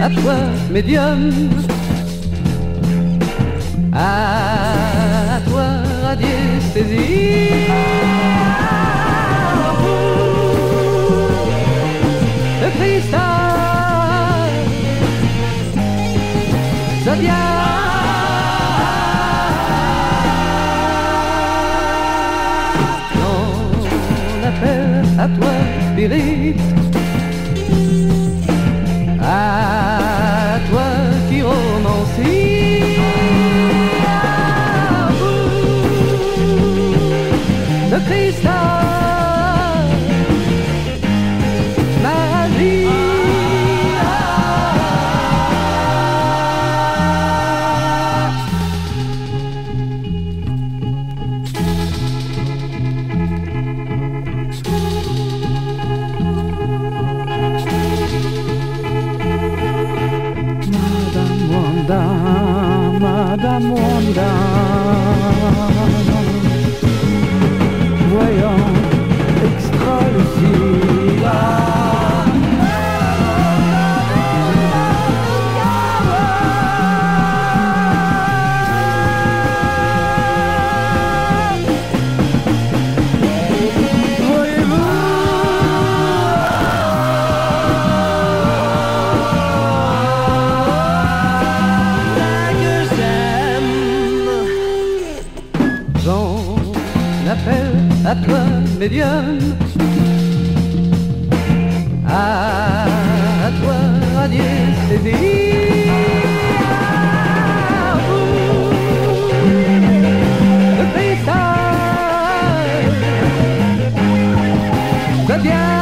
à toi, médium. À toi, radiesthésie. Le cristal, Zodiac. J'en appelle à toi, spirit. da mundana. J'en appelle à toi, médium. À, à toi, adieu, Séville. À vous, le paysage. Bien.